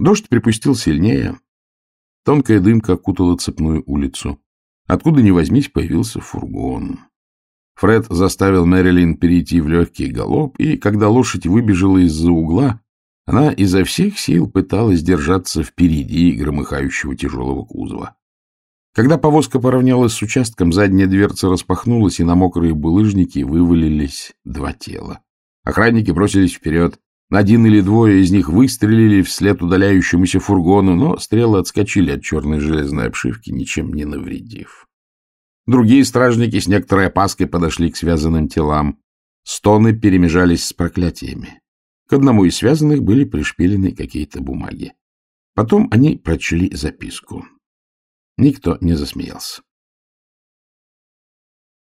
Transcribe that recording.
Дождь припустил сильнее. Тонкая дымка окутала цепную улицу. Откуда ни возьмись, появился фургон. Фред заставил Мэрилин перейти в легкий галоп, и когда лошадь выбежала из-за угла, она изо всех сил пыталась держаться впереди громыхающего тяжелого кузова. Когда повозка поравнялась с участком, задняя дверца распахнулась, и на мокрые булыжники вывалились два тела. Охранники бросились вперед. Один или двое из них выстрелили вслед удаляющемуся фургону, но стрелы отскочили от черной железной обшивки, ничем не навредив. Другие стражники с некоторой опаской подошли к связанным телам. Стоны перемежались с проклятиями. К одному из связанных были пришпилены какие-то бумаги. Потом они прочли записку. Никто не засмеялся.